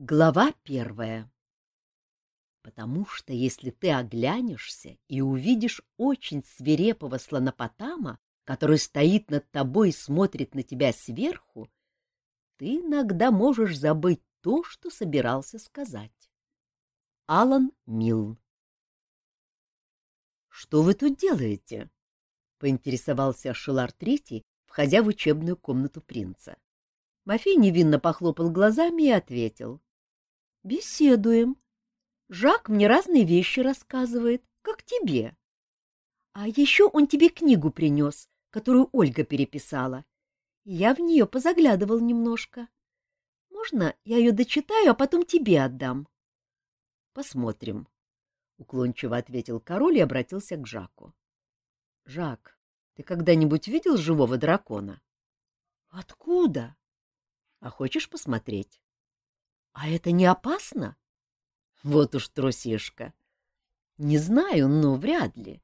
Глава первая Потому что если ты оглянешься и увидишь очень свирепого слонопотама, который стоит над тобой и смотрит на тебя сверху, ты иногда можешь забыть то, что собирался сказать. Алан Милн «Что вы тут делаете?» — поинтересовался Шилар Третий, входя в учебную комнату принца. Мафей невинно похлопал глазами и ответил. Беседуем. Жак мне разные вещи рассказывает, как тебе. А еще он тебе книгу принес, которую Ольга переписала. Я в нее позаглядывал немножко. Можно я ее дочитаю, а потом тебе отдам? — Посмотрим, — уклончиво ответил король и обратился к Жаку. — Жак, ты когда-нибудь видел живого дракона? — Откуда? — А хочешь посмотреть? А это не опасно? Вот уж трусишка. Не знаю, но вряд ли.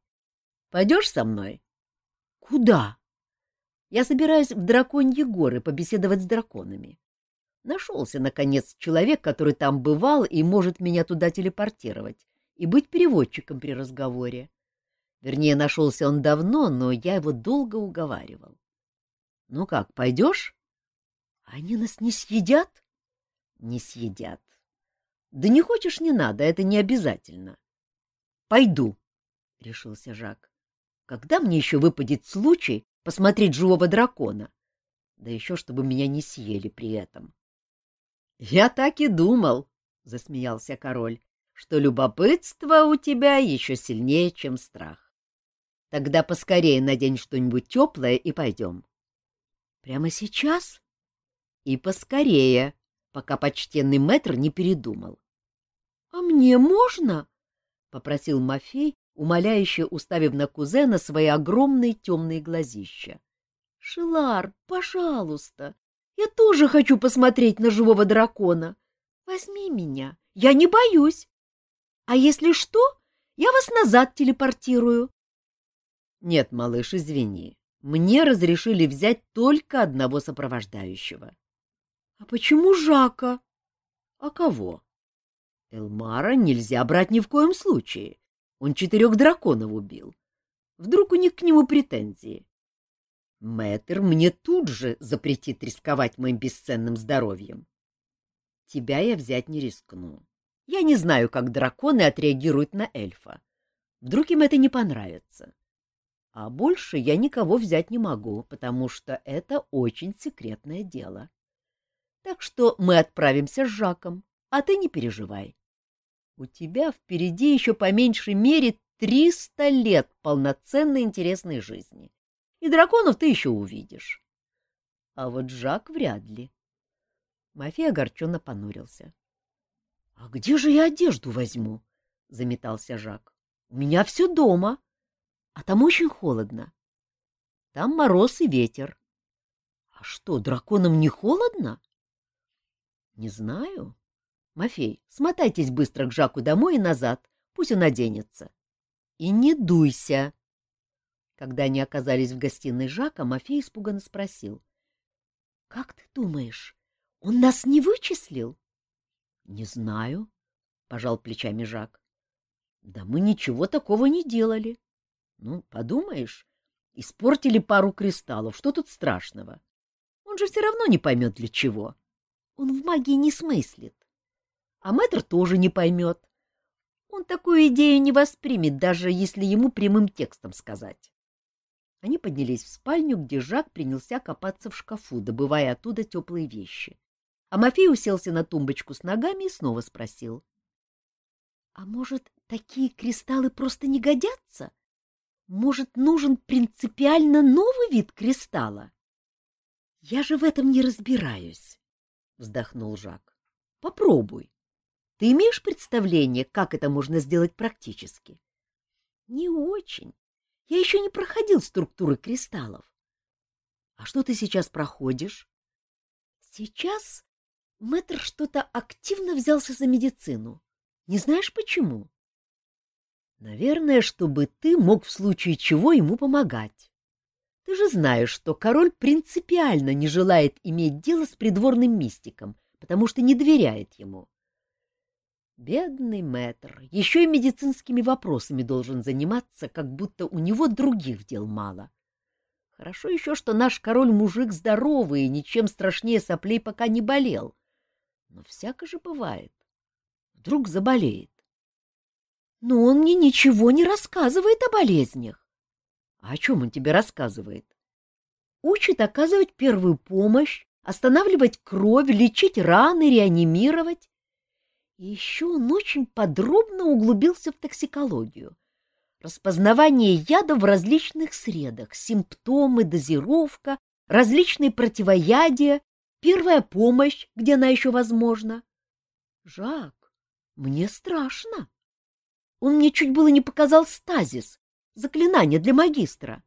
Пойдешь со мной? Куда? Я собираюсь в драконьи горы побеседовать с драконами. Нашелся, наконец, человек, который там бывал и может меня туда телепортировать и быть переводчиком при разговоре. Вернее, нашелся он давно, но я его долго уговаривал. Ну как, пойдешь? Они нас не съедят? Не съедят. Да не хочешь, не надо, это не обязательно. Пойду, — решился Жак. Когда мне еще выпадет случай посмотреть живого дракона? Да еще чтобы меня не съели при этом. — Я так и думал, — засмеялся король, — что любопытство у тебя еще сильнее, чем страх. Тогда поскорее надень что-нибудь теплое и пойдем. — Прямо сейчас? — И поскорее, пока почтенный мэтр не передумал. — А мне можно? — попросил Мафей, умоляюще уставив на кузена свои огромные темные глазища. — Шилар, пожалуйста, я тоже хочу посмотреть на живого дракона. Возьми меня, я не боюсь. А если что, я вас назад телепортирую. — Нет, малыш, извини, мне разрешили взять только одного сопровождающего. — А почему Жака? — А кого? — Элмара нельзя брать ни в коем случае. Он четырех драконов убил. Вдруг у них к нему претензии? Мэтр мне тут же запретит рисковать моим бесценным здоровьем. Тебя я взять не рискну. Я не знаю, как драконы отреагируют на эльфа. Вдруг им это не понравится. А больше я никого взять не могу, потому что это очень секретное дело. Так что мы отправимся с Жаком, а ты не переживай. У тебя впереди еще по меньшей мере триста лет полноценной интересной жизни, и драконов ты еще увидишь. А вот Жак вряд ли. Мафей огорченно понурился. — А где же я одежду возьму? — заметался Жак. — У меня все дома, а там очень холодно. Там мороз и ветер. — А что, драконам не холодно? —— Не знаю. Мафей, смотайтесь быстро к Жаку домой и назад, пусть он оденется. И не дуйся. Когда они оказались в гостиной Жака, Мафей испуганно спросил. — Как ты думаешь, он нас не вычислил? — Не знаю, — пожал плечами Жак. — Да мы ничего такого не делали. Ну, подумаешь, испортили пару кристаллов, что тут страшного? Он же все равно не поймет для чего. — он в магии не смыслит. А мэтр тоже не поймет. Он такую идею не воспримет, даже если ему прямым текстом сказать. Они поднялись в спальню, где Жак принялся копаться в шкафу, добывая оттуда теплые вещи. А Мафей уселся на тумбочку с ногами и снова спросил. — А может, такие кристаллы просто не годятся? Может, нужен принципиально новый вид кристалла? — Я же в этом не разбираюсь. — вздохнул Жак. — Попробуй. Ты имеешь представление, как это можно сделать практически? — Не очень. Я еще не проходил структуры кристаллов. — А что ты сейчас проходишь? — Сейчас мэтр что-то активно взялся за медицину. Не знаешь почему? — Наверное, чтобы ты мог в случае чего ему помогать. Ты же знаешь, что король принципиально не желает иметь дело с придворным мистиком, потому что не доверяет ему. Бедный мэтр, еще и медицинскими вопросами должен заниматься, как будто у него других дел мало. Хорошо еще, что наш король мужик здоровый и ничем страшнее соплей пока не болел. Но всяко же бывает. Вдруг заболеет. Но он мне ничего не рассказывает о болезнях. А о чем он тебе рассказывает? Учит оказывать первую помощь, останавливать кровь, лечить раны, реанимировать. И еще он очень подробно углубился в токсикологию. Распознавание яда в различных средах, симптомы, дозировка, различные противоядия, первая помощь, где она еще возможна. Жак, мне страшно. Он мне чуть было не показал стазис, заклинание для магистра.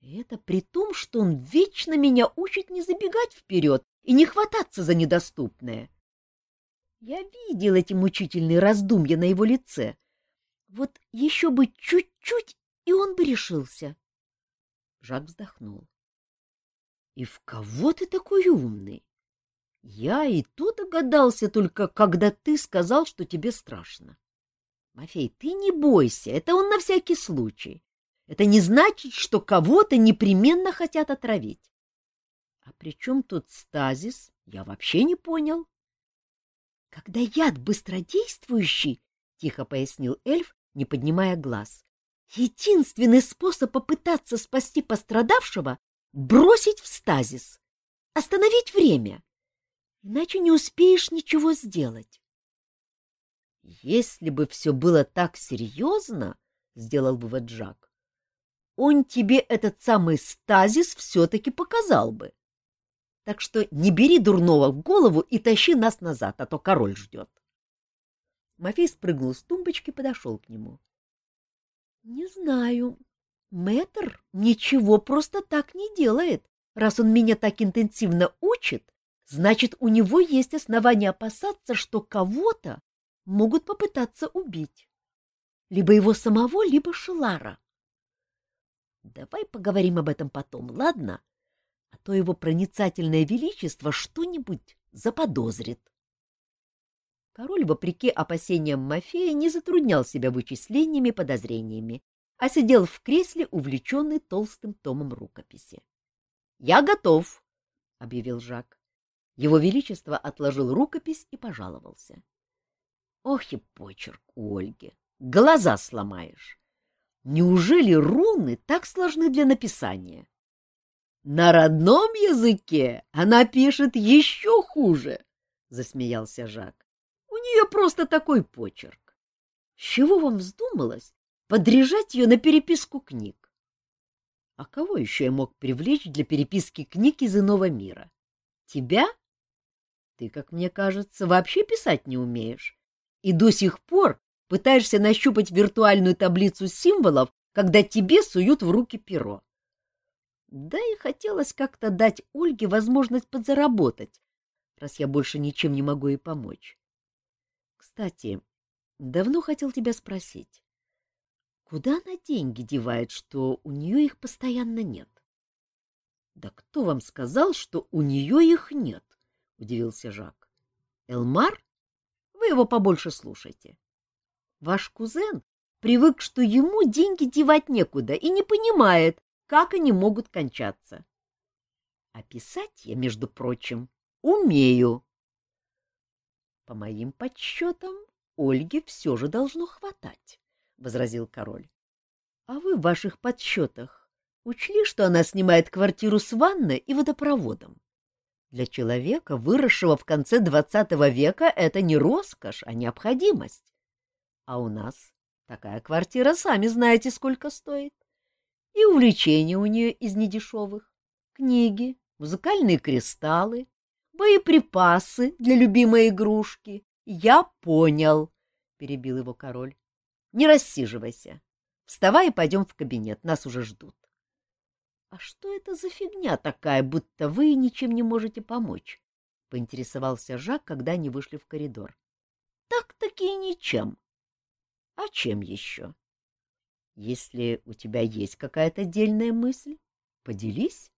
И это при том, что он вечно меня учит не забегать вперед и не хвататься за недоступное. Я видел эти мучительные раздумья на его лице. Вот еще бы чуть-чуть, и он бы решился. Жак вздохнул. — И в кого ты такой умный? Я и то догадался только, когда ты сказал, что тебе страшно. Мафей, ты не бойся, это он на всякий случай. Это не значит, что кого-то непременно хотят отравить. А при чем тут стазис, я вообще не понял. — Когда яд быстродействующий, — тихо пояснил эльф, не поднимая глаз, — единственный способ попытаться спасти пострадавшего — бросить в стазис, остановить время. Иначе не успеешь ничего сделать. — Если бы все было так серьезно, — сделал вывод Джак, — он тебе этот самый стазис все-таки показал бы. Так что не бери дурного в голову и тащи нас назад, а то король ждет. Мафей спрыгнул с тумбочки и подошел к нему. — Не знаю. Мэтр ничего просто так не делает. Раз он меня так интенсивно учит, значит, у него есть основания опасаться, что кого-то могут попытаться убить. Либо его самого, либо Шелара. Давай поговорим об этом потом, ладно? а то его проницательное величество что-нибудь заподозрит. Король, вопреки опасениям Мафея, не затруднял себя вычислениями и подозрениями, а сидел в кресле, увлеченный толстым томом рукописи. — Я готов, — объявил Жак. Его Величество отложил рукопись и пожаловался. — Ох и почерк Ольги! Глаза сломаешь! Неужели руны так сложны для написания? На родном языке она пишет еще хуже, — засмеялся Жак. У нее просто такой почерк. С чего вам вздумалось подряжать ее на переписку книг? А кого еще я мог привлечь для переписки книг из иного мира? Тебя? Ты, как мне кажется, вообще писать не умеешь. И до сих пор пытаешься нащупать виртуальную таблицу символов, когда тебе суют в руки перо. Да и хотелось как-то дать Ольге возможность подзаработать, раз я больше ничем не могу ей помочь. Кстати, давно хотел тебя спросить, куда она деньги девает, что у нее их постоянно нет? — Да кто вам сказал, что у нее их нет? — удивился Жак. — Элмар? Вы его побольше слушайте. Ваш кузен привык, что ему деньги девать некуда и не понимает, как они могут кончаться. А писать я, между прочим, умею. По моим подсчетам, Ольге все же должно хватать, — возразил король. А вы в ваших подсчетах учли, что она снимает квартиру с ванной и водопроводом? Для человека, выросшего в конце двадцатого века, это не роскошь, а необходимость. А у нас такая квартира, сами знаете, сколько стоит. И увлечения у нее из недешевых. Книги, музыкальные кристаллы, боеприпасы для любимой игрушки. Я понял, — перебил его король. Не рассиживайся. Вставай и пойдем в кабинет, нас уже ждут. — А что это за фигня такая, будто вы ничем не можете помочь? — поинтересовался Жак, когда они вышли в коридор. — Так-таки ничем. — А чем еще? Если у тебя есть какая-то дельная мысль, поделись.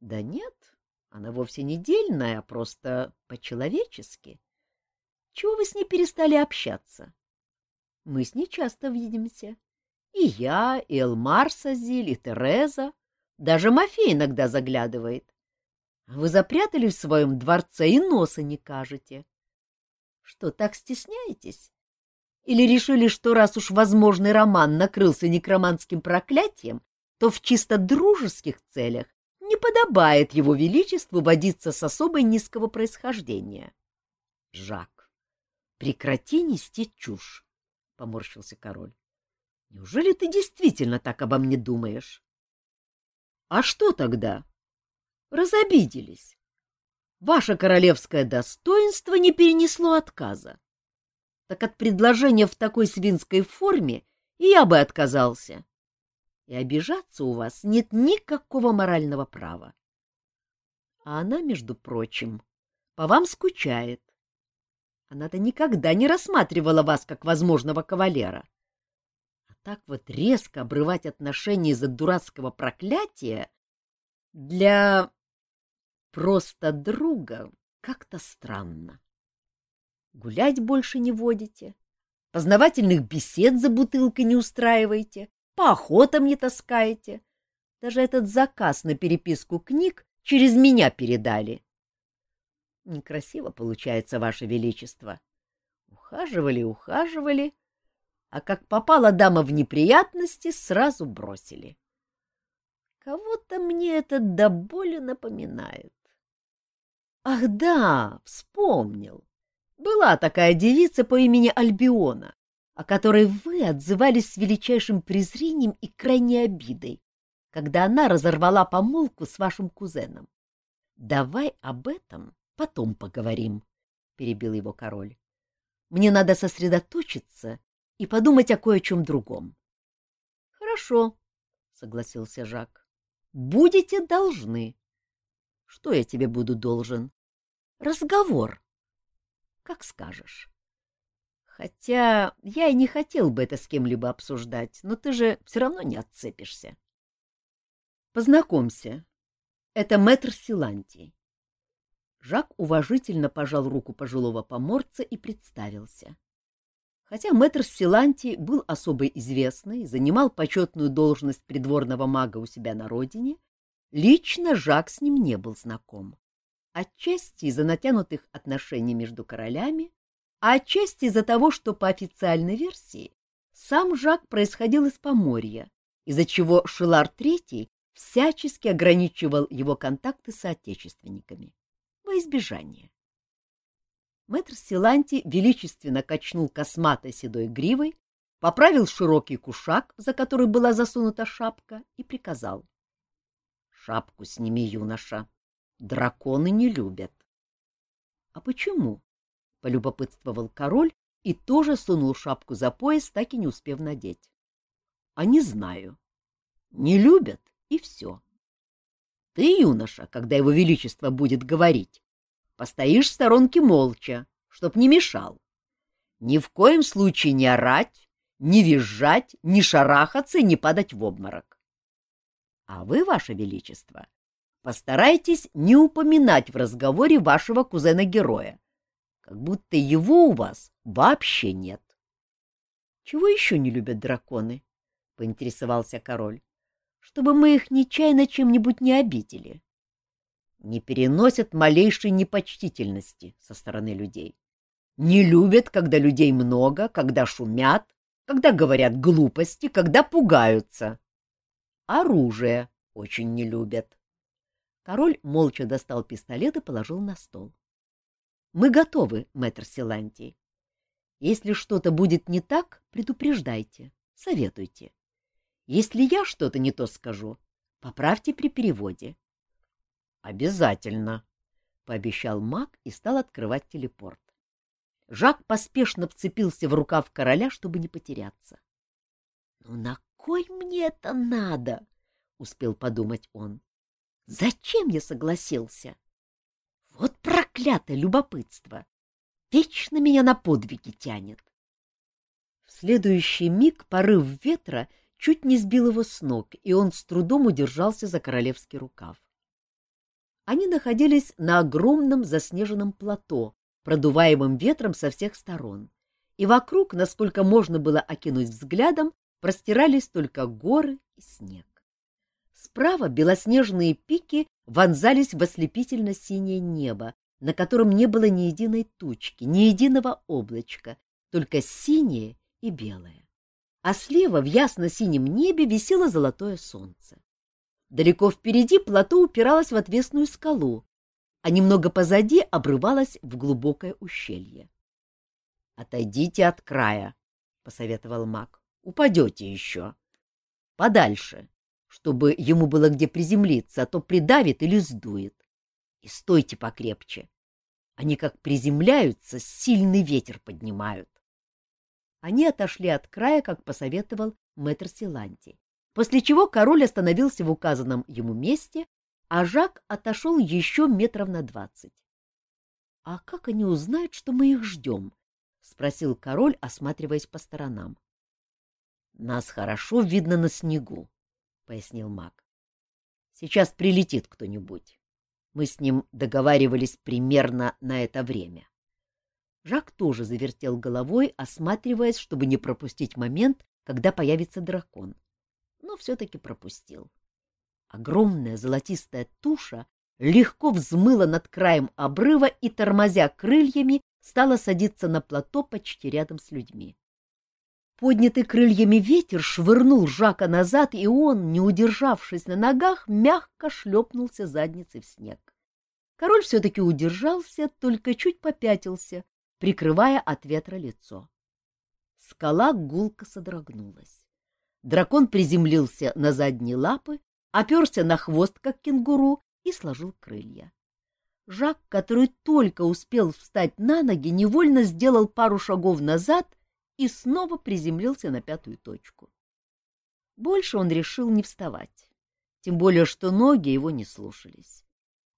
Да нет, Она вовсе не дельная, а просто по-человечески. Чего вы с ней перестали общаться? Мы с ней часто видимся. И я, и Элмар Сазиль, и Тереза. Даже Мафей иногда заглядывает. Вы запрятались в своем дворце и носа не кажете. Что, так стесняетесь? Или решили, что раз уж возможный роман накрылся некроманским проклятием, то в чисто дружеских целях не подобает его величеству водиться с особой низкого происхождения? — Жак, прекрати нести чушь, — поморщился король. — Неужели ты действительно так обо мне думаешь? — А что тогда? Разобиделись. Ваше королевское достоинство не перенесло отказа. Так от предложения в такой свинской форме я бы отказался. И обижаться у вас нет никакого морального права. А она, между прочим, по вам скучает. Она-то никогда не рассматривала вас как возможного кавалера. Так вот резко обрывать отношения из-за дурацкого проклятия для просто друга как-то странно. Гулять больше не водите, познавательных бесед за бутылкой не устраиваете, по охотам не таскаете. Даже этот заказ на переписку книг через меня передали. Некрасиво получается, Ваше Величество. Ухаживали, ухаживали, а как попала дама в неприятности, сразу бросили. Кого-то мне это до боли напоминает. Ах да, вспомнил. Была такая девица по имени Альбиона, о которой вы отзывались с величайшим презрением и крайней обидой, когда она разорвала помолвку с вашим кузеном. Давай об этом потом поговорим, — перебил его король. Мне надо сосредоточиться и подумать о кое-чем другом. — Хорошо, — согласился Жак. — Будете должны. Что я тебе буду должен? Разговор. Как скажешь. Хотя я и не хотел бы это с кем-либо обсуждать, но ты же все равно не отцепишься. Познакомься. Это мэтр Силантий. Жак уважительно пожал руку пожилого поморца и представился. Хотя мэтр Силантий был особо известный, занимал почетную должность придворного мага у себя на родине, Лично Жак с ним не был знаком. Отчасти из-за натянутых отношений между королями, а отчасти из-за того, что по официальной версии сам Жак происходил из Поморья, из-за чего Шилар III всячески ограничивал его контакты с отечественниками во избежание. Мэтр Силанти величественно качнул косматой седой гривой, поправил широкий кушак, за который была засунута шапка, и приказал. Шапку сними, юноша. Драконы не любят. — А почему? — полюбопытствовал король и тоже сунул шапку за пояс, так и не успев надеть. — А не знаю. Не любят, и все. Ты, юноша, когда его величество будет говорить, постоишь в сторонке молча, чтоб не мешал. Ни в коем случае не орать, не визжать, не шарахаться и не падать в обморок. А вы, ваше величество, постарайтесь не упоминать в разговоре вашего кузена-героя, как будто его у вас вообще нет. — Чего еще не любят драконы? — поинтересовался король. — Чтобы мы их нечаянно чем-нибудь не обидели. Не переносят малейшей непочтительности со стороны людей. Не любят, когда людей много, когда шумят, когда говорят глупости, когда пугаются. Оружие очень не любят. Король молча достал пистолет и положил на стол. — Мы готовы, мэтр Силантий. Если что-то будет не так, предупреждайте, советуйте. Если я что-то не то скажу, поправьте при переводе. — Обязательно, — пообещал маг и стал открывать телепорт. Жак поспешно вцепился в рукав короля, чтобы не потеряться. — Ну на кой мне это надо? — успел подумать он. — Зачем я согласился? Вот проклятое любопытство! Вечно меня на подвиги тянет. В следующий миг порыв ветра чуть не сбил его с ног, и он с трудом удержался за королевский рукав. Они находились на огромном заснеженном плато, продуваемом ветром со всех сторон, и вокруг, насколько можно было окинуть взглядом, простирались только горы и снег. Справа белоснежные пики вонзались в ослепительно-синее небо, на котором не было ни единой тучки, ни единого облачка, только синее и белое. А слева в ясно-синем небе висело золотое солнце. Далеко впереди плато упиралось в отвесную скалу, а немного позади обрывалось в глубокое ущелье. — Отойдите от края, — посоветовал маг. — Упадете еще. Подальше, чтобы ему было где приземлиться, а то придавит или сдует. И стойте покрепче. Они как приземляются, сильный ветер поднимают. Они отошли от края, как посоветовал мэтр Силанти после чего король остановился в указанном ему месте, а Жак отошел еще метров на двадцать. — А как они узнают, что мы их ждем? — спросил король, осматриваясь по сторонам. — Нас хорошо видно на снегу, — пояснил маг. — Сейчас прилетит кто-нибудь. Мы с ним договаривались примерно на это время. Жак тоже завертел головой, осматриваясь, чтобы не пропустить момент, когда появится дракон. — но все-таки пропустил. Огромная золотистая туша легко взмыла над краем обрыва и, тормозя крыльями, стала садиться на плато почти рядом с людьми. Поднятый крыльями ветер швырнул Жака назад, и он, не удержавшись на ногах, мягко шлепнулся задницей в снег. Король все-таки удержался, только чуть попятился, прикрывая от ветра лицо. Скала гулко содрогнулась. Дракон приземлился на задние лапы, оперся на хвост, как кенгуру, и сложил крылья. Жак, который только успел встать на ноги, невольно сделал пару шагов назад и снова приземлился на пятую точку. Больше он решил не вставать, тем более что ноги его не слушались.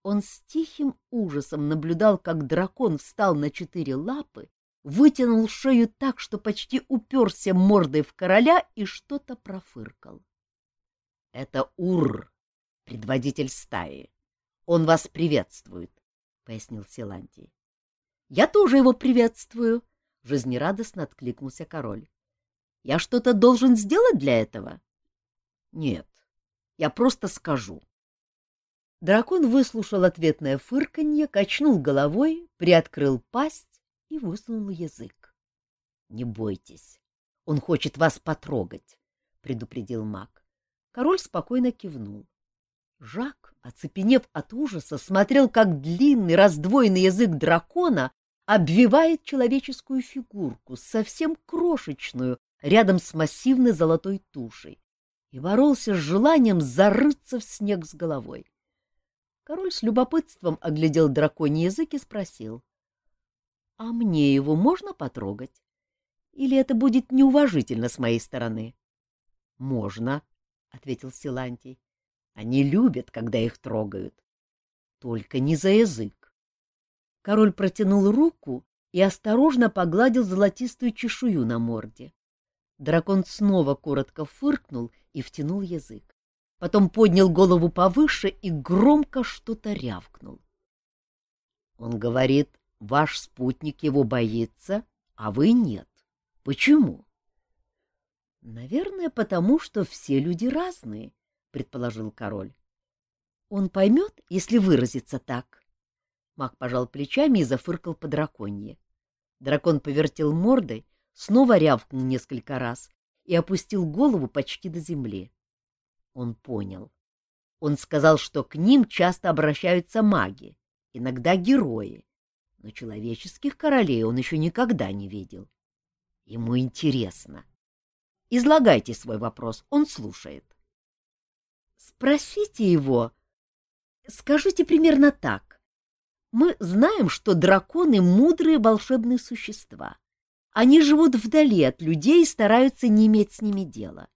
Он с тихим ужасом наблюдал, как дракон встал на четыре лапы вытянул шею так, что почти уперся мордой в короля и что-то профыркал. — Это Ур, предводитель стаи. Он вас приветствует, — пояснил Силантий. — Я тоже его приветствую, — жизнерадостно откликнулся король. — Я что-то должен сделать для этого? — Нет, я просто скажу. Дракон выслушал ответное фырканье, качнул головой, приоткрыл пасть и высунул язык. — Не бойтесь, он хочет вас потрогать, — предупредил маг. Король спокойно кивнул. Жак, оцепенев от ужаса, смотрел, как длинный раздвоенный язык дракона обвивает человеческую фигурку, совсем крошечную, рядом с массивной золотой тушей, и боролся с желанием зарыться в снег с головой. Король с любопытством оглядел драконий язык и спросил. А мне его можно потрогать? Или это будет неуважительно с моей стороны? — Можно, — ответил Силантий. — Они любят, когда их трогают. Только не за язык. Король протянул руку и осторожно погладил золотистую чешую на морде. Дракон снова коротко фыркнул и втянул язык. Потом поднял голову повыше и громко что-то рявкнул. Он говорит, Ваш спутник его боится, а вы нет. Почему? — Наверное, потому что все люди разные, — предположил король. — Он поймет, если выразиться так. Маг пожал плечами и зафыркал по драконье. Дракон повертел мордой, снова рявкнул несколько раз и опустил голову почти до земли. Он понял. Он сказал, что к ним часто обращаются маги, иногда герои, но человеческих королей он еще никогда не видел. Ему интересно. Излагайте свой вопрос, он слушает. Спросите его. Скажите примерно так. Мы знаем, что драконы — мудрые волшебные существа. Они живут вдали от людей и стараются не иметь с ними дела.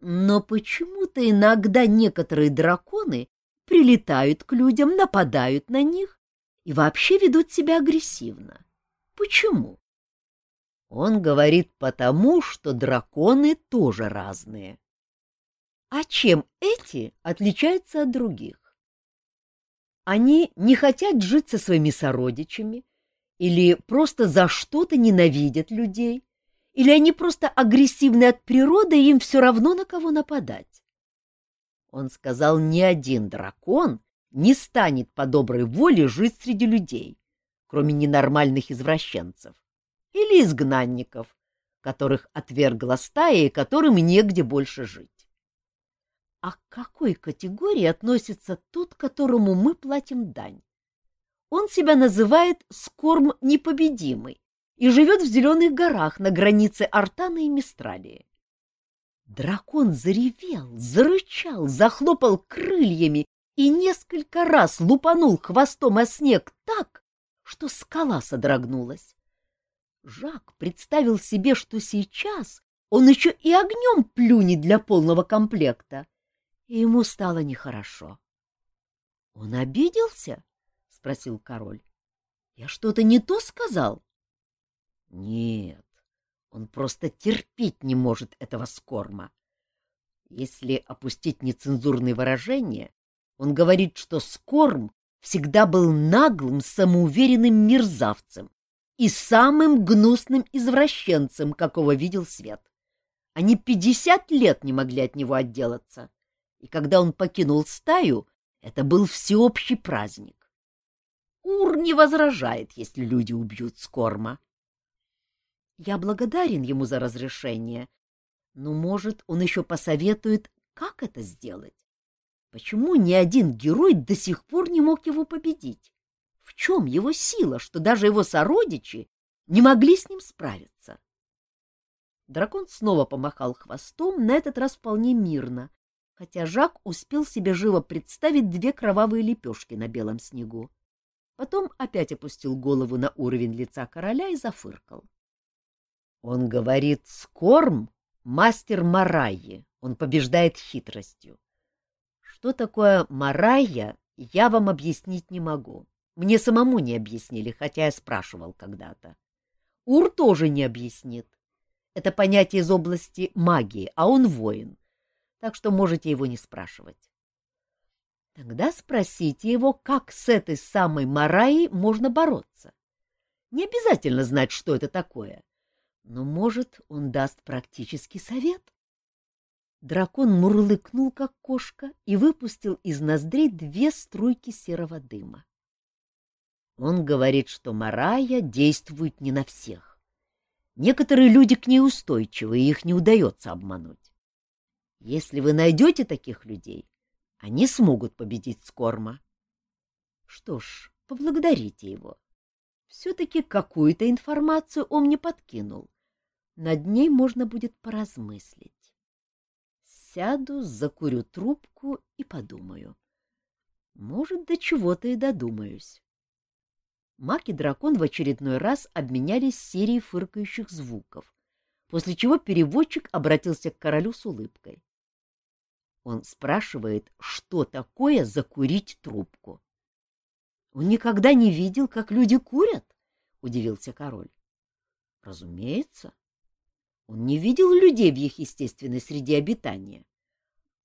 Но почему-то иногда некоторые драконы прилетают к людям, нападают на них и вообще ведут себя агрессивно. Почему? Он говорит потому, что драконы тоже разные. А чем эти отличаются от других? Они не хотят жить со своими сородичами, или просто за что-то ненавидят людей, или они просто агрессивны от природы, и им все равно на кого нападать. Он сказал, ни один дракон не станет по доброй воле жить среди людей, кроме ненормальных извращенцев или изгнанников, которых отвергла стая и которым негде больше жить. А к какой категории относится тот, которому мы платим дань? Он себя называет Скорм Непобедимый и живет в зеленых горах на границе Артана и Мистралии. Дракон заревел, зарычал, захлопал крыльями и несколько раз лупанул хвостом о снег так, что скала содрогнулась. Жак представил себе, что сейчас он еще и огнем плюнет для полного комплекта, и ему стало нехорошо. — Он обиделся? — спросил король. — Я что-то не то сказал? — Нет, он просто терпеть не может этого скорма. Если опустить нецензурные выражения, он говорит, что скорм всегда был наглым, самоуверенным мерзавцем, и самым гнусным извращенцем, какого видел свет. Они пятьдесят лет не могли от него отделаться, и когда он покинул стаю, это был всеобщий праздник. Ур не возражает, если люди убьют Скорма. Я благодарен ему за разрешение, но, может, он еще посоветует, как это сделать. Почему ни один герой до сих пор не мог его победить? В чем его сила, что даже его сородичи не могли с ним справиться? Дракон снова помахал хвостом, на этот раз вполне мирно, хотя Жак успел себе живо представить две кровавые лепешки на белом снегу. Потом опять опустил голову на уровень лица короля и зафыркал. Он говорит, Скорм — мастер Марайи, он побеждает хитростью. Что такое Марайя, я вам объяснить не могу. Мне самому не объяснили, хотя я спрашивал когда-то. Ур тоже не объяснит. Это понятие из области магии, а он воин, так что можете его не спрашивать. Тогда спросите его, как с этой самой Мараей можно бороться. Не обязательно знать, что это такое, но, может, он даст практический совет. Дракон мурлыкнул, как кошка, и выпустил из ноздрей две струйки серого дыма. Он говорит, что Марая действует не на всех. Некоторые люди к ней устойчивы, и их не удается обмануть. Если вы найдете таких людей, они смогут победить Скорма. Что ж, поблагодарите его. Все-таки какую-то информацию он мне подкинул. Над ней можно будет поразмыслить. Сяду, закурю трубку и подумаю. Может, до чего-то и додумаюсь. Маг и дракон в очередной раз обменялись серией фыркающих звуков, после чего переводчик обратился к королю с улыбкой. Он спрашивает, что такое закурить трубку. — Он никогда не видел, как люди курят? — удивился король. — Разумеется. Он не видел людей в их естественной среде обитания.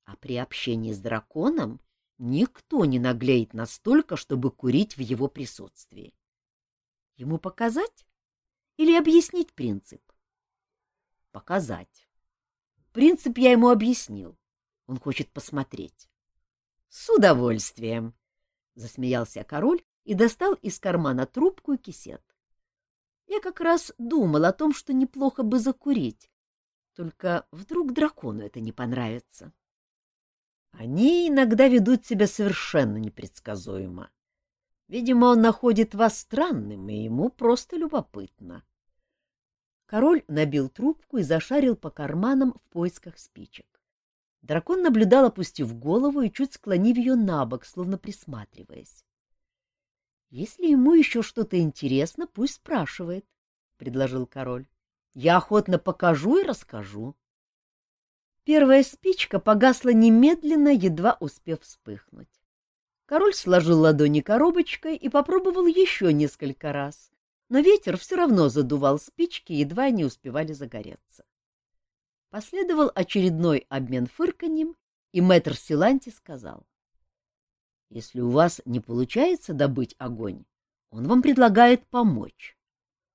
А при общении с драконом никто не наглеет настолько, чтобы курить в его присутствии. Ему показать или объяснить принцип? Показать. Принцип я ему объяснил. Он хочет посмотреть. С удовольствием, засмеялся король и достал из кармана трубку и кисет. Я как раз думал о том, что неплохо бы закурить. Только вдруг дракону это не понравится. Они иногда ведут себя совершенно непредсказуемо. Видимо, он находит вас странным, и ему просто любопытно. Король набил трубку и зашарил по карманам в поисках спичек. Дракон наблюдал, опустив голову и чуть склонив ее на бок, словно присматриваясь. — Если ему еще что-то интересно, пусть спрашивает, — предложил король. — Я охотно покажу и расскажу. Первая спичка погасла немедленно, едва успев вспыхнуть. Король сложил ладони коробочкой и попробовал еще несколько раз, но ветер все равно задувал спички, едва они успевали загореться. Последовал очередной обмен фырканьем, и мэтр Силанти сказал. Если у вас не получается добыть огонь, он вам предлагает помочь.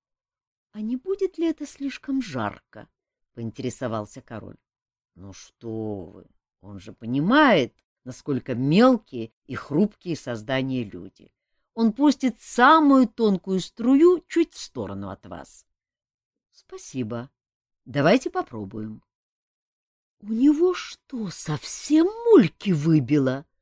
— А не будет ли это слишком жарко? — поинтересовался король. — Ну что вы, он же понимает, насколько мелкие и хрупкие создания люди. Он пустит самую тонкую струю чуть в сторону от вас. — Спасибо. Давайте попробуем. — У него что, совсем мульки выбило? —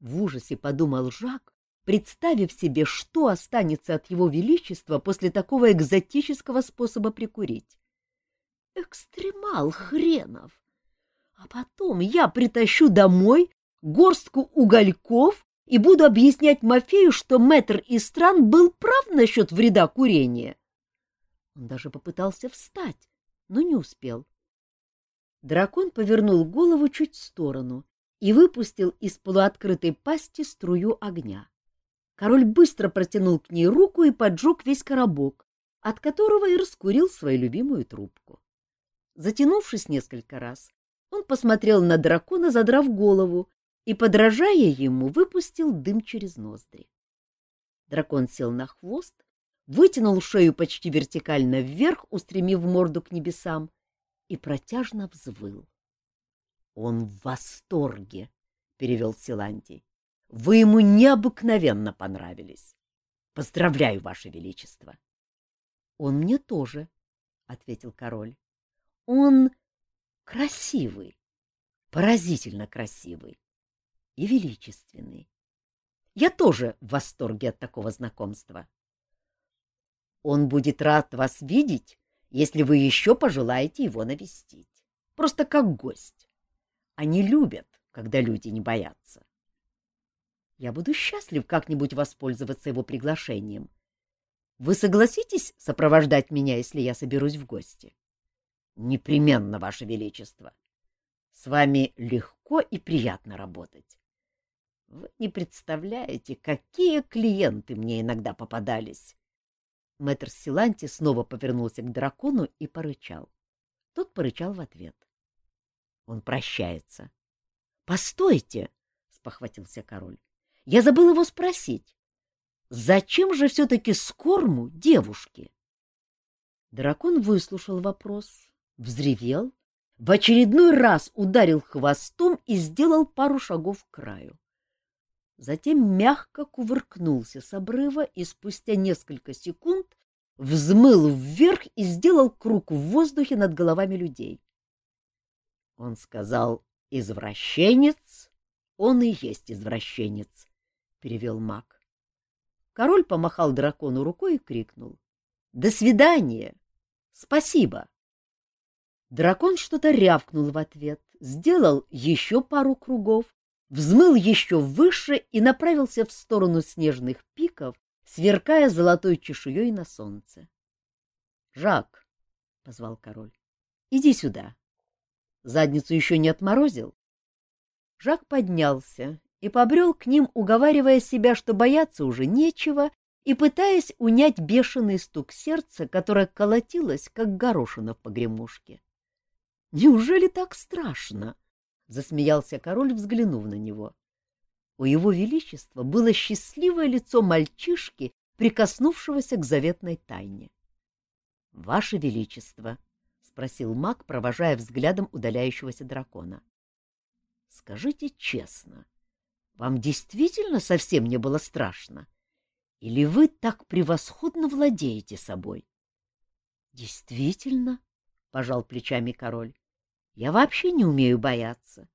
в ужасе подумал Жак, представив себе, что останется от его величества после такого экзотического способа прикурить. Экстремал хренов! А потом я притащу домой горстку угольков и буду объяснять Мафею, что мэтр из стран был прав насчет вреда курения. Он даже попытался встать, но не успел. Дракон повернул голову чуть в сторону и выпустил из полуоткрытой пасти струю огня. Король быстро протянул к ней руку и поджег весь коробок, от которого и раскурил свою любимую трубку. Затянувшись несколько раз, он посмотрел на дракона, задрав голову, и, подражая ему, выпустил дым через ноздри. Дракон сел на хвост, вытянул шею почти вертикально вверх, устремив морду к небесам, и протяжно взвыл. — Он в восторге, — перевел Силантий. — Вы ему необыкновенно понравились. Поздравляю, Ваше Величество. — Он мне тоже, — ответил король. — Он красивый, поразительно красивый и величественный. Я тоже в восторге от такого знакомства. Он будет рад вас видеть, если вы еще пожелаете его навестить. Просто как гость. Они любят, когда люди не боятся. Я буду счастлив как-нибудь воспользоваться его приглашением. Вы согласитесь сопровождать меня, если я соберусь в гости? — Непременно, Ваше Величество. С вами легко и приятно работать. Вы не представляете, какие клиенты мне иногда попадались. Мэтр Силанти снова повернулся к дракону и порычал. Тот порычал в ответ. Он прощается. — Постойте! — спохватился король. — Я забыл его спросить. Зачем же все-таки скорму девушке? Дракон выслушал вопрос, взревел, в очередной раз ударил хвостом и сделал пару шагов к краю. Затем мягко кувыркнулся с обрыва и спустя несколько секунд взмыл вверх и сделал круг в воздухе над головами людей. Он сказал «извращенец», он и есть извращенец, — перевел маг. Король помахал дракону рукой и крикнул. — До свидания! Спасибо! Дракон что-то рявкнул в ответ, сделал еще пару кругов, взмыл еще выше и направился в сторону снежных пиков, сверкая золотой чешуей на солнце. — Жак, — позвал король, — иди сюда. Задницу еще не отморозил? Жак поднялся и побрел к ним, уговаривая себя, что бояться уже нечего, и пытаясь унять бешеный стук сердца, которое колотилось, как горошина в погремушке. Неужели так страшно? засмеялся король, взглянув на него. У его величества было счастливое лицо мальчишки, прикоснувшегося к заветной тайне. — Ваше величество, — спросил маг, провожая взглядом удаляющегося дракона. — Скажите честно, вам действительно совсем не было страшно? Или вы так превосходно владеете собой? — Действительно, — пожал плечами король. Я вообще не умею бояться.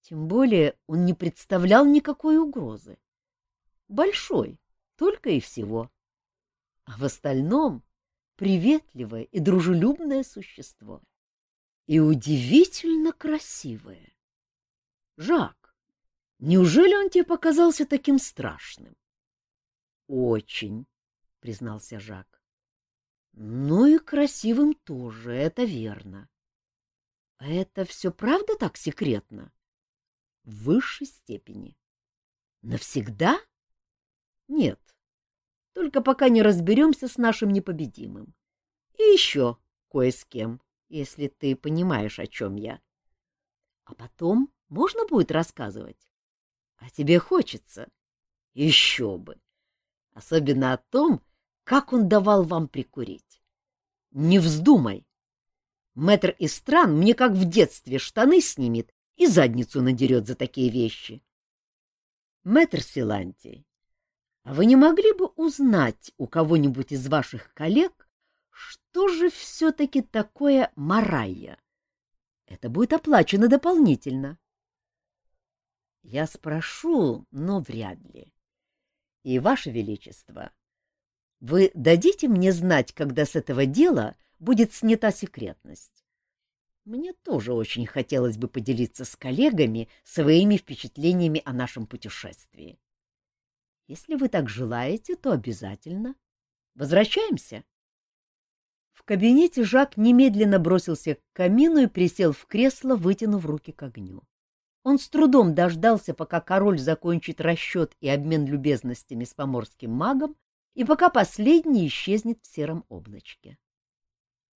Тем более он не представлял никакой угрозы. Большой, только и всего. А в остальном приветливое и дружелюбное существо. И удивительно красивое. Жак, неужели он тебе показался таким страшным? — Очень, — признался Жак. — Ну и красивым тоже, это верно. А это все правда так секретно? В высшей степени. Навсегда? Нет. Только пока не разберемся с нашим непобедимым. И еще кое с кем, если ты понимаешь, о чем я. А потом можно будет рассказывать? А тебе хочется? Еще бы! Особенно о том, как он давал вам прикурить. Не вздумай! Мэтр из стран мне как в детстве штаны снимет и задницу надерет за такие вещи. Мэтр Силантий, а вы не могли бы узнать у кого-нибудь из ваших коллег, что же все-таки такое марайя? Это будет оплачено дополнительно. Я спрошу, но вряд ли. И, Ваше Величество, вы дадите мне знать, когда с этого дела будет снята секретность. Мне тоже очень хотелось бы поделиться с коллегами своими впечатлениями о нашем путешествии. Если вы так желаете, то обязательно. Возвращаемся. В кабинете Жак немедленно бросился к камину и присел в кресло, вытянув руки к огню. Он с трудом дождался, пока король закончит расчет и обмен любезностями с поморским магом, и пока последний исчезнет в сером облачке.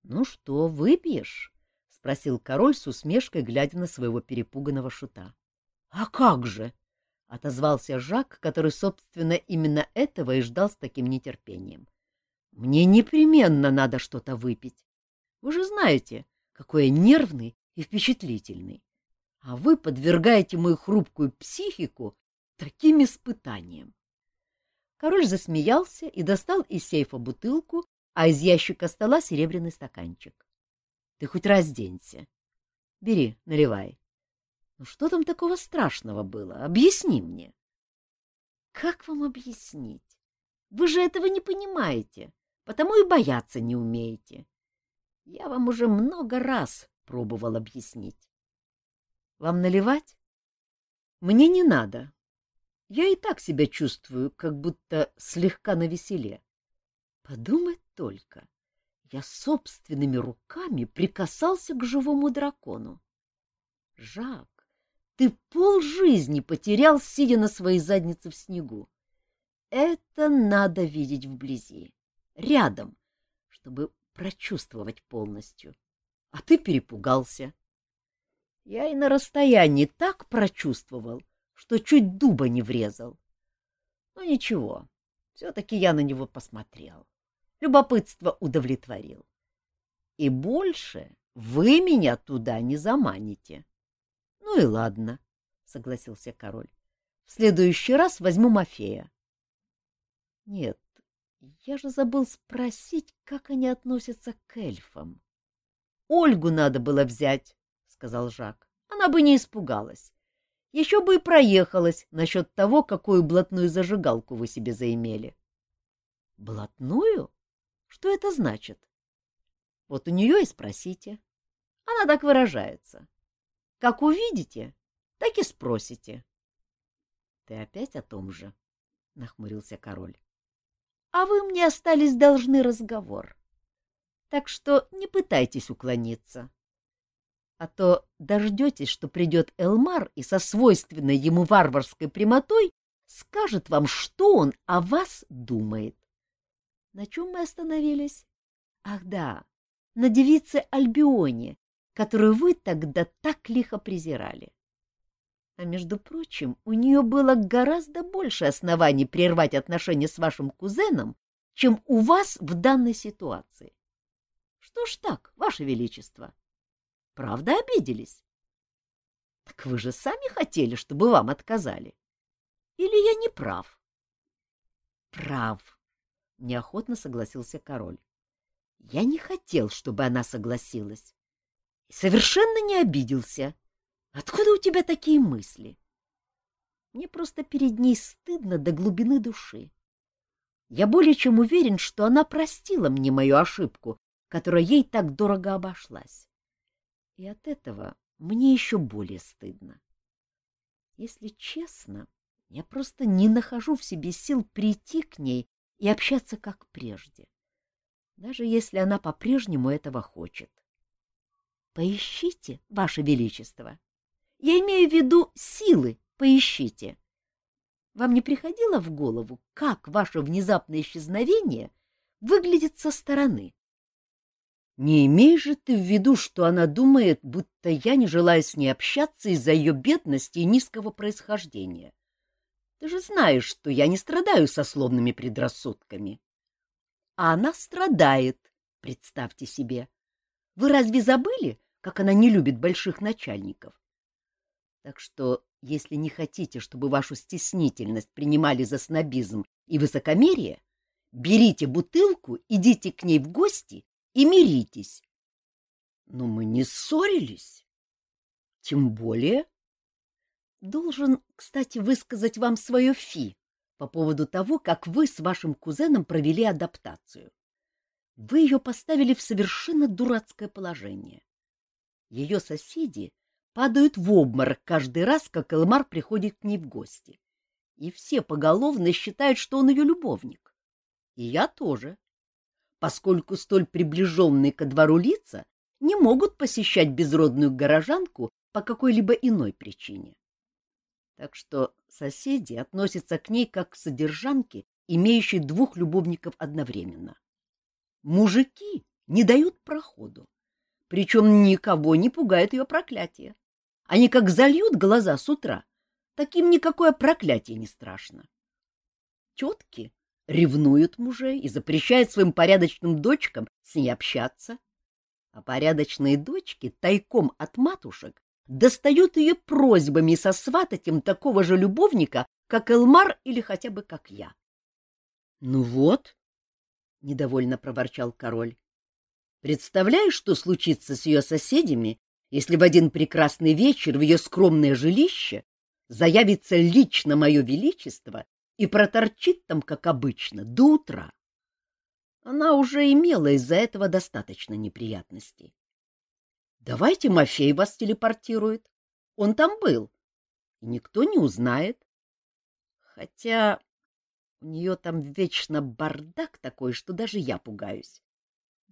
Ну что, выпьешь? — спросил король с усмешкой, глядя на своего перепуганного шута. — А как же? — отозвался Жак, который, собственно, именно этого и ждал с таким нетерпением. — Мне непременно надо что-то выпить. Вы же знаете, какой я нервный и впечатлительный. А вы подвергаете мою хрупкую психику таким испытаниям. Король засмеялся и достал из сейфа бутылку а из ящика стола серебряный стаканчик. Ты хоть разденься. Бери, наливай. Ну что там такого страшного было? Объясни мне. Как вам объяснить? Вы же этого не понимаете, потому и бояться не умеете. Я вам уже много раз пробовал объяснить. Вам наливать? Мне не надо. Я и так себя чувствую, как будто слегка навеселе. Подумать только, я собственными руками прикасался к живому дракону. Жак, ты полжизни потерял, сидя на своей заднице в снегу. Это надо видеть вблизи, рядом, чтобы прочувствовать полностью. А ты перепугался. Я и на расстоянии так прочувствовал, что чуть дуба не врезал. Но ничего, все-таки я на него посмотрел любопытство удовлетворил. И больше вы меня туда не заманите. — Ну и ладно, — согласился король. — В следующий раз возьму Мафея. — Нет, я же забыл спросить, как они относятся к эльфам. — Ольгу надо было взять, — сказал Жак. — Она бы не испугалась. Еще бы и проехалась насчет того, какую блатную зажигалку вы себе заимели. — Блатную? Что это значит? Вот у нее и спросите. Она так выражается. Как увидите, так и спросите. — Ты опять о том же? — нахмурился король. — А вы мне остались должны разговор. Так что не пытайтесь уклониться. А то дождетесь, что придет Элмар и со свойственной ему варварской прямотой скажет вам, что он о вас думает. На чем мы остановились? Ах да, на девице Альбионе, которую вы тогда так лихо презирали. А между прочим, у нее было гораздо больше оснований прервать отношения с вашим кузеном, чем у вас в данной ситуации. Что ж так, ваше величество? Правда обиделись? Так вы же сами хотели, чтобы вам отказали. Или я не прав? Прав, — неохотно согласился король. Я не хотел, чтобы она согласилась. И совершенно не обиделся. Откуда у тебя такие мысли? Мне просто перед ней стыдно до глубины души. Я более чем уверен, что она простила мне мою ошибку, которая ей так дорого обошлась. И от этого мне еще более стыдно. Если честно, я просто не нахожу в себе сил прийти к ней и общаться как прежде, даже если она по-прежнему этого хочет. Поищите, Ваше Величество. Я имею в виду силы, поищите. Вам не приходило в голову, как ваше внезапное исчезновение выглядит со стороны? Не имей же ты в виду, что она думает, будто я не желаю с ней общаться из-за ее бедности и низкого происхождения. Ты же знаешь, что я не страдаю сословными предрассудками. А она страдает, представьте себе. Вы разве забыли, как она не любит больших начальников? Так что, если не хотите, чтобы вашу стеснительность принимали за снобизм и высокомерие, берите бутылку, идите к ней в гости и миритесь. Но мы не ссорились. Тем более... Должен, кстати, высказать вам свое фи по поводу того, как вы с вашим кузеном провели адаптацию. Вы ее поставили в совершенно дурацкое положение. Ее соседи падают в обморок каждый раз, как Элмар приходит к ней в гости. И все поголовно считают, что он ее любовник. И я тоже. Поскольку столь приближенные ко двору лица не могут посещать безродную горожанку по какой-либо иной причине. Так что соседи относятся к ней как к содержанке, имеющей двух любовников одновременно. Мужики не дают проходу, причем никого не пугает ее проклятие. Они как зальют глаза с утра, таким никакое проклятие не страшно. Тетки ревнуют мужей и запрещают своим порядочным дочкам с ней общаться, а порядочные дочки тайком от матушек достают ее просьбами сосватать им такого же любовника, как Элмар или хотя бы как я. — Ну вот, — недовольно проворчал король, — представляешь, что случится с ее соседями, если в один прекрасный вечер в ее скромное жилище заявится лично мое величество и проторчит там, как обычно, до утра. Она уже имела из-за этого достаточно неприятностей. Давайте Мафей вас телепортирует. Он там был. И никто не узнает. Хотя у нее там вечно бардак такой, что даже я пугаюсь.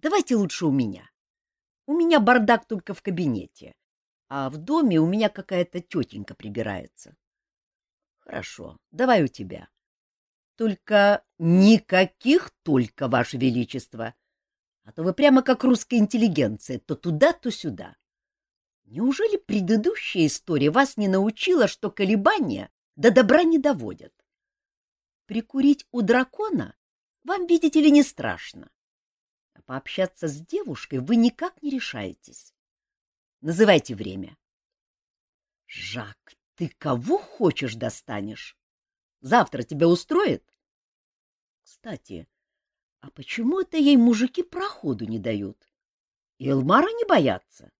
Давайте лучше у меня. У меня бардак только в кабинете, а в доме у меня какая-то тетенька прибирается. Хорошо, давай у тебя. Только никаких только, Ваше Величество. А то вы прямо как русская интеллигенция, то туда, то сюда. Неужели предыдущая история вас не научила, что колебания до добра не доводят? Прикурить у дракона вам, видите ли, не страшно. Пообщаться с девушкой вы никак не решаетесь. Называйте время. Жак, ты кого хочешь достанешь? Завтра тебя устроит? Кстати, а почему это ей мужики проходу не дают? И Элмара не боятся?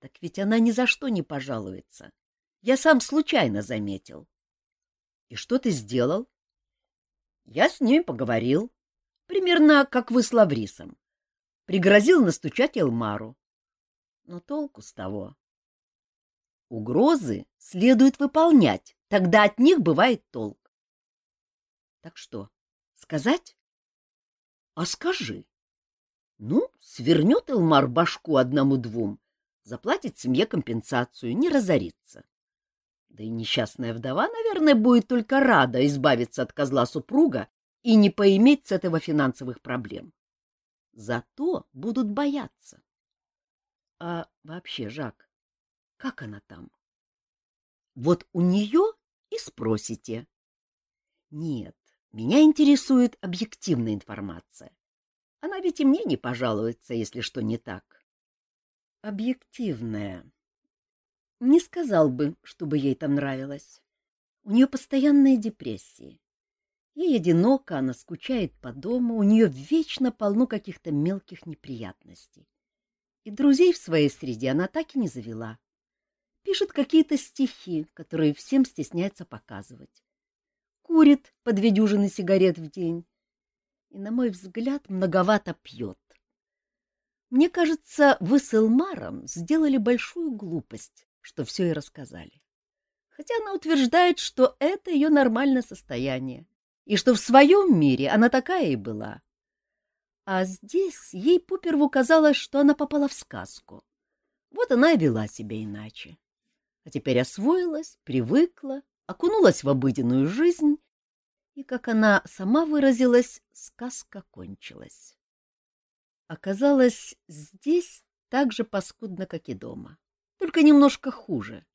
Так ведь она ни за что не пожалуется. Я сам случайно заметил. И что ты сделал? Я с ней поговорил. Примерно как вы с Лаврисом. Пригрозил настучать Элмару. Но толку с того. Угрозы следует выполнять, тогда от них бывает толк. Так что, сказать? А скажи. Ну, свернет Элмар башку одному-двум, заплатит семье компенсацию, не разорится. Да и несчастная вдова, наверное, будет только рада избавиться от козла супруга и не поиметь с этого финансовых проблем. Зато будут бояться. А вообще, Жак, как она там? Вот у нее и спросите. Нет, меня интересует объективная информация. Она ведь и мне не пожалуется, если что не так. Объективная. Не сказал бы, чтобы ей там нравилось. У нее постоянные депрессии. Ей одиноко, она скучает по дому, у нее вечно полно каких-то мелких неприятностей. И друзей в своей среде она так и не завела. Пишет какие-то стихи, которые всем стесняется показывать курит по две дюжины сигарет в день и, на мой взгляд, многовато пьет. Мне кажется, вы с Элмаром сделали большую глупость, что все и рассказали. Хотя она утверждает, что это ее нормальное состояние, и что в своем мире она такая и была. А здесь ей поперву казалось, что она попала в сказку. Вот она и вела себя иначе. А теперь освоилась, привыкла, окунулась в обыденную жизнь, и, как она сама выразилась, сказка кончилась. Оказалось, здесь так же паскудно, как и дома, только немножко хуже.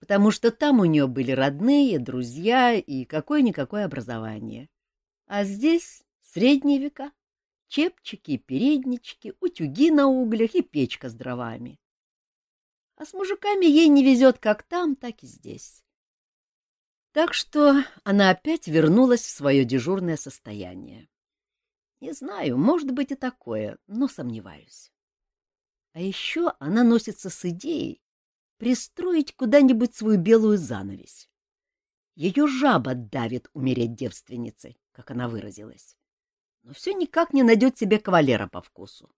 Потому что там у нее были родные, друзья и какое-никакое образование. А здесь средние века, чепчики переднички, утюги на углях и печка с дровами. А с мужиками ей не везет как там, так и здесь. Так что она опять вернулась в свое дежурное состояние. Не знаю, может быть и такое, но сомневаюсь. А еще она носится с идеей пристроить куда-нибудь свою белую занавесь. Ее жаба давит умереть девственницей, как она выразилась. Но все никак не найдет себе кавалера по вкусу.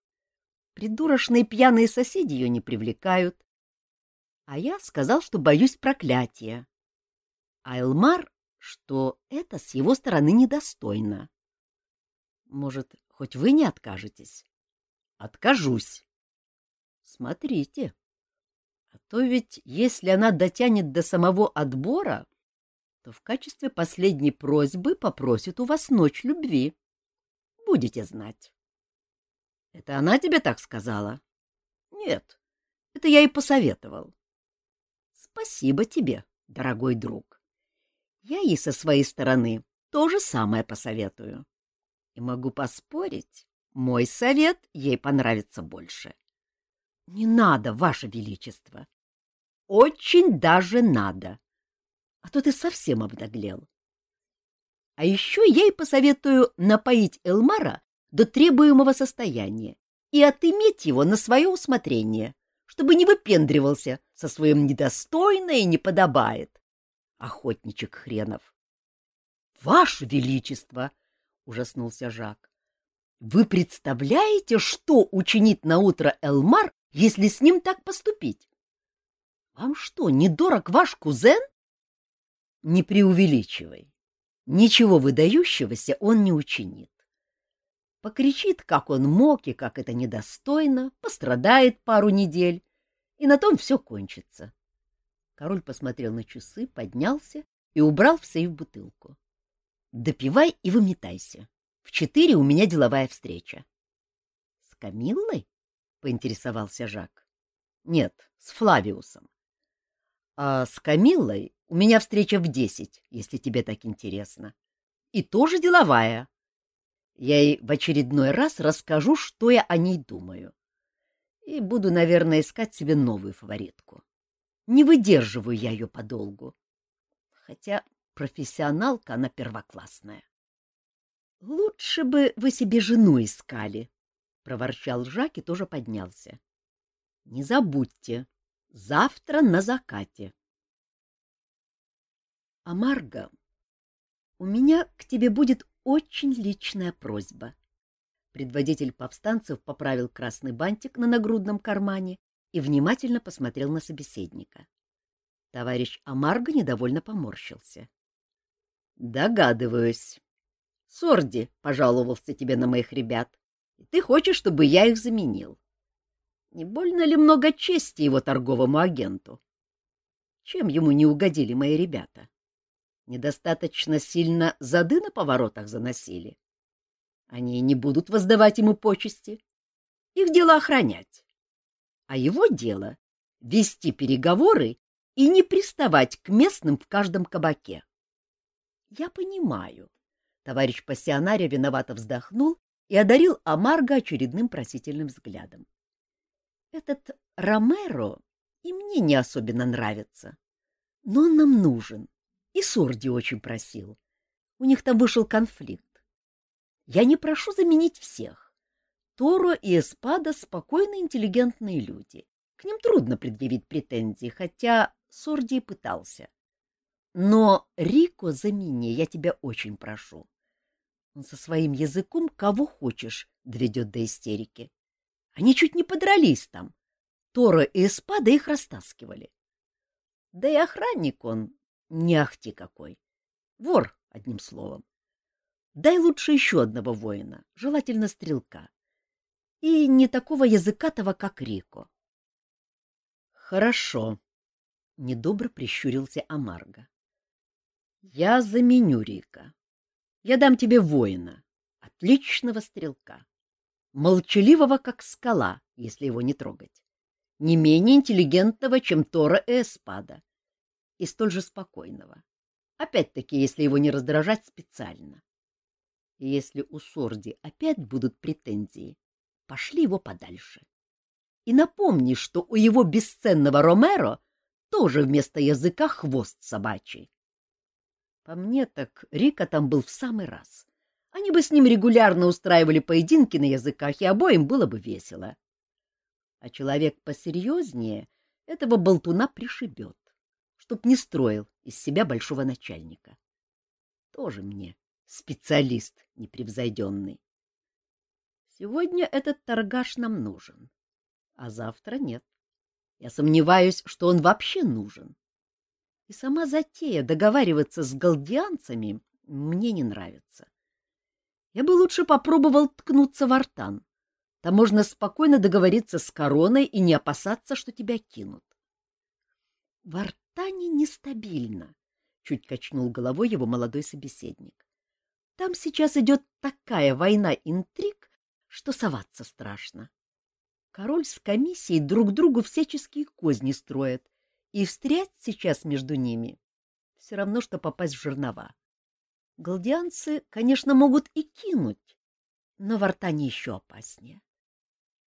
Придурочные пьяные соседи ее не привлекают. А я сказал, что боюсь проклятия. А Элмар, что это с его стороны недостойно. Может, хоть вы не откажетесь? Откажусь. Смотрите. То ведь, если она дотянет до самого отбора, то в качестве последней просьбы попросит у вас ночь любви. Будете знать. Это она тебе так сказала? Нет, это я и посоветовал. Спасибо тебе, дорогой друг. Я ей со своей стороны то же самое посоветую. И могу поспорить, мой совет ей понравится больше. Не надо, Ваше Величество. Очень даже надо. А то ты совсем обнаглел. А еще я ей посоветую напоить Элмара до требуемого состояния и отыметь его на свое усмотрение, чтобы не выпендривался со своим недостойно и не подобает охотничек хренов. — Ваше Величество! — ужаснулся Жак. — Вы представляете, что учинит на утро Элмар, если с ним так поступить? Вам что, недорог ваш кузен? — Не преувеличивай. Ничего выдающегося он не учинит. Покричит, как он мог и как это недостойно, пострадает пару недель, и на том все кончится. Король посмотрел на часы, поднялся и убрал в сейф бутылку. — Допивай и выметайся. В четыре у меня деловая встреча. — С Камиллой? — поинтересовался Жак. — Нет, с Флавиусом. — А с Камиллой у меня встреча в десять, если тебе так интересно. И тоже деловая. Я ей в очередной раз расскажу, что я о ней думаю. И буду, наверное, искать себе новую фаворитку. Не выдерживаю я ее подолгу. Хотя профессионалка она первоклассная. — Лучше бы вы себе жену искали, — проворчал Жак и тоже поднялся. — Не забудьте, завтра на закате. — А Марга, у меня к тебе будет очень личная просьба. Предводитель повстанцев поправил красный бантик на нагрудном кармане и внимательно посмотрел на собеседника. Товарищ Амарго недовольно поморщился. — Догадываюсь. Сорди пожаловался тебе на моих ребят, ты хочешь, чтобы я их заменил. Не больно ли много чести его торговому агенту? Чем ему не угодили мои ребята? Недостаточно сильно зады на поворотах заносили? Они не будут воздавать ему почести. Их дело охранять а его дело — вести переговоры и не приставать к местным в каждом кабаке. — Я понимаю. Товарищ пассионария виновато вздохнул и одарил Амарго очередным просительным взглядом. — Этот Ромеро и мне не особенно нравится, но он нам нужен, и Сорди очень просил. У них там вышел конфликт. Я не прошу заменить всех. Торо и Эспада — спокойные интеллигентные люди. К ним трудно предъявить претензии, хотя Сорди пытался. Но Рико замени, я тебя очень прошу. Он со своим языком кого хочешь доведет до истерики. Они чуть не подрались там. Торо и Эспада их растаскивали. Да и охранник он не ахти какой. Вор, одним словом. Дай лучше еще одного воина, желательно стрелка и не такого языкатого, как Рико. — Хорошо, — недобро прищурился Амарго. — Я заменю Рика. Я дам тебе воина, отличного стрелка, молчаливого, как скала, если его не трогать, не менее интеллигентного, чем Тора Эспада, и столь же спокойного. Опять-таки, если его не раздражать специально. И если у Сорди опять будут претензии, пошли его подальше. И напомни, что у его бесценного Ромеро тоже вместо языка хвост собачий. По мне так Рика там был в самый раз. Они бы с ним регулярно устраивали поединки на языках, и обоим было бы весело. А человек посерьезнее этого болтуна пришибет, чтоб не строил из себя большого начальника. Тоже мне специалист непревзойденный. Сегодня этот торгаш нам нужен, а завтра нет. Я сомневаюсь, что он вообще нужен. И сама затея договариваться с галдианцами мне не нравится. Я бы лучше попробовал ткнуться в артан. Там можно спокойно договориться с короной и не опасаться, что тебя кинут. В артане нестабильно, — чуть качнул головой его молодой собеседник. Там сейчас идет такая война интриг, что соваться страшно. Король с комиссией друг другу всяческие козни строят, и встрять сейчас между ними все равно, что попасть в жернова. Галдианцы, конечно, могут и кинуть, но в Артане еще опаснее.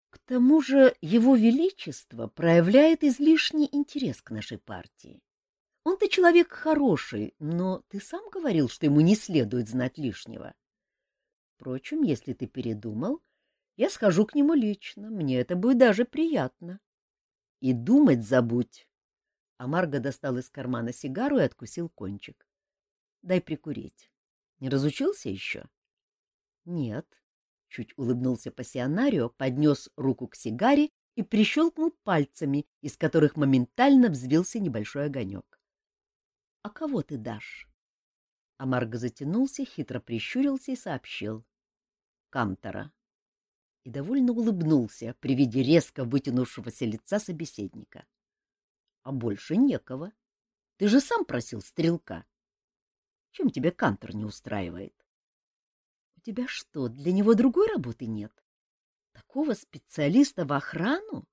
К тому же его величество проявляет излишний интерес к нашей партии. Он-то человек хороший, но ты сам говорил, что ему не следует знать лишнего. Впрочем, если ты передумал, я схожу к нему лично, мне это будет даже приятно. И думать забудь. А Марго достал из кармана сигару и откусил кончик. Дай прикурить. Не разучился еще? Нет. Чуть улыбнулся пассионарио, поднес руку к сигаре и прищелкнул пальцами, из которых моментально взвился небольшой огонек. — А кого ты дашь? А Марго затянулся, хитро прищурился и сообщил. — Камтора и довольно улыбнулся при виде резко вытянувшегося лица собеседника. — А больше некого. Ты же сам просил стрелка. Чем тебе Кантор не устраивает? — У тебя что, для него другой работы нет? Такого специалиста в охрану?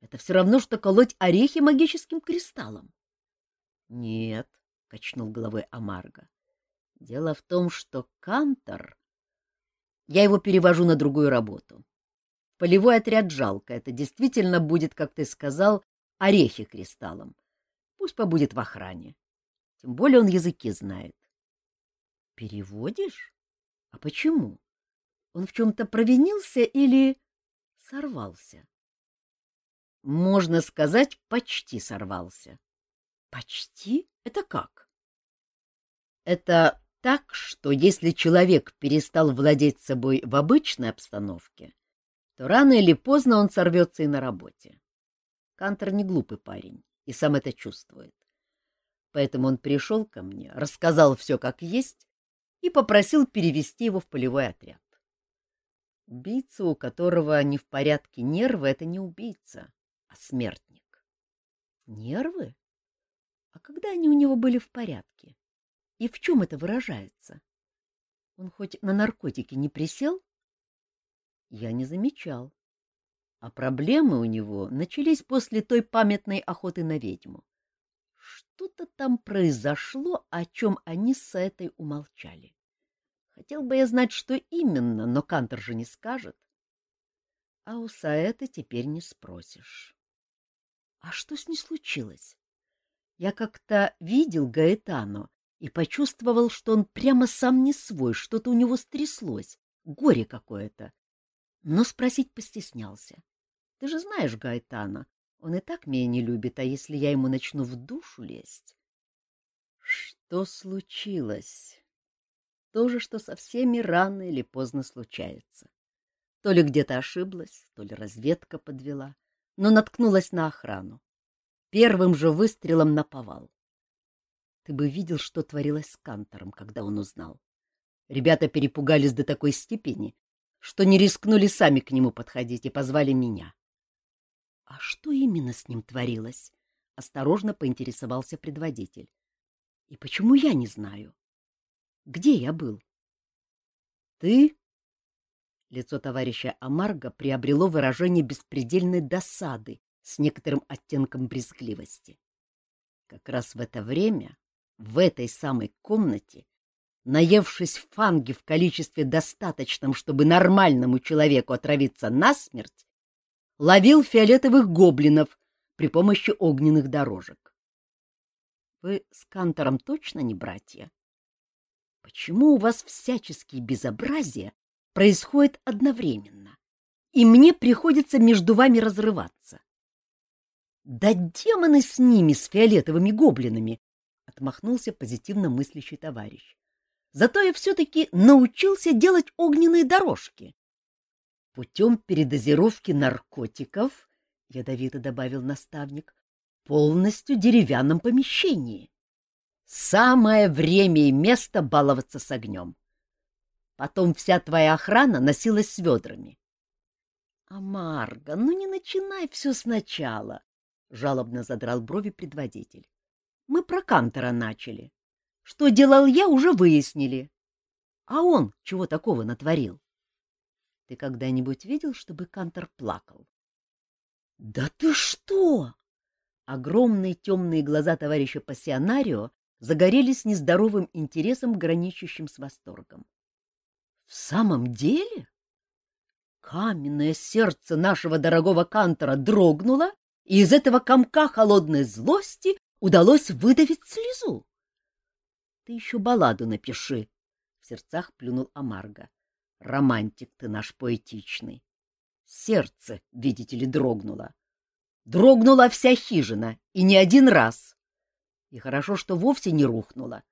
Это все равно, что колоть орехи магическим кристаллом. — Нет, — качнул головой Амарго. — Дело в том, что Кантор... Я его перевожу на другую работу. Полевой отряд жалко. Это действительно будет, как ты сказал, орехи кристаллом. Пусть побудет в охране. Тем более он языки знает. Переводишь? А почему? Он в чем-то провинился или сорвался? Можно сказать, почти сорвался. Почти? Это как? Это так, что если человек перестал владеть собой в обычной обстановке, то рано или поздно он сорвется и на работе. Кантер не глупый парень и сам это чувствует. Поэтому он пришел ко мне, рассказал все как есть и попросил перевести его в полевой отряд. Убийца, у которого не в порядке нервы, — это не убийца, а смертник. Нервы? А когда они у него были в порядке? И в чем это выражается? Он хоть на наркотики не присел? я не замечал. А проблемы у него начались после той памятной охоты на ведьму. Что-то там произошло, о чем они с этой умолчали. Хотел бы я знать, что именно, но Кантор же не скажет. А у Саэта теперь не спросишь. А что с ней случилось? Я как-то видел Гаэтано и почувствовал, что он прямо сам не свой, что-то у него стряслось, горе какое-то но спросить постеснялся. Ты же знаешь Гайтана, он и так меня не любит, а если я ему начну в душу лезть? Что случилось? То же, что со всеми рано или поздно случается. То ли где-то ошиблась, то ли разведка подвела, но наткнулась на охрану. Первым же выстрелом наповал. Ты бы видел, что творилось с Кантором, когда он узнал. Ребята перепугались до такой степени, что не рискнули сами к нему подходить и позвали меня. — А что именно с ним творилось? — осторожно поинтересовался предводитель. — И почему я не знаю? Где я был? — Ты? Лицо товарища Амарго приобрело выражение беспредельной досады с некоторым оттенком брезгливости. Как раз в это время в этой самой комнате, наевшись фанги в количестве достаточном, чтобы нормальному человеку отравиться насмерть, ловил фиолетовых гоблинов при помощи огненных дорожек. Вы с Кантором точно не братья? Почему у вас всяческие безобразия происходят одновременно, и мне приходится между вами разрываться? Да демоны с ними, с фиолетовыми гоблинами! — отмахнулся позитивно мыслящий товарищ. Зато я все-таки научился делать огненные дорожки. Путем передозировки наркотиков, — ядовито добавил наставник, — полностью деревянном помещении. Самое время и место баловаться с огнем. Потом вся твоя охрана носилась с ведрами. — А, Марга, ну не начинай все сначала, — жалобно задрал брови предводитель. — Мы про Кантора начали. Что делал я, уже выяснили. А он чего такого натворил? Ты когда-нибудь видел, чтобы Кантор плакал? — Да ты что! Огромные темные глаза товарища пассионарио загорелись нездоровым интересом, граничащим с восторгом. — В самом деле? Каменное сердце нашего дорогого Кантора дрогнуло, и из этого комка холодной злости удалось выдавить слезу. — Ты еще балладу напиши, — в сердцах плюнул Амарго. — Романтик ты наш поэтичный. Сердце, видите ли, дрогнуло. Дрогнула вся хижина, и не один раз. И хорошо, что вовсе не рухнула,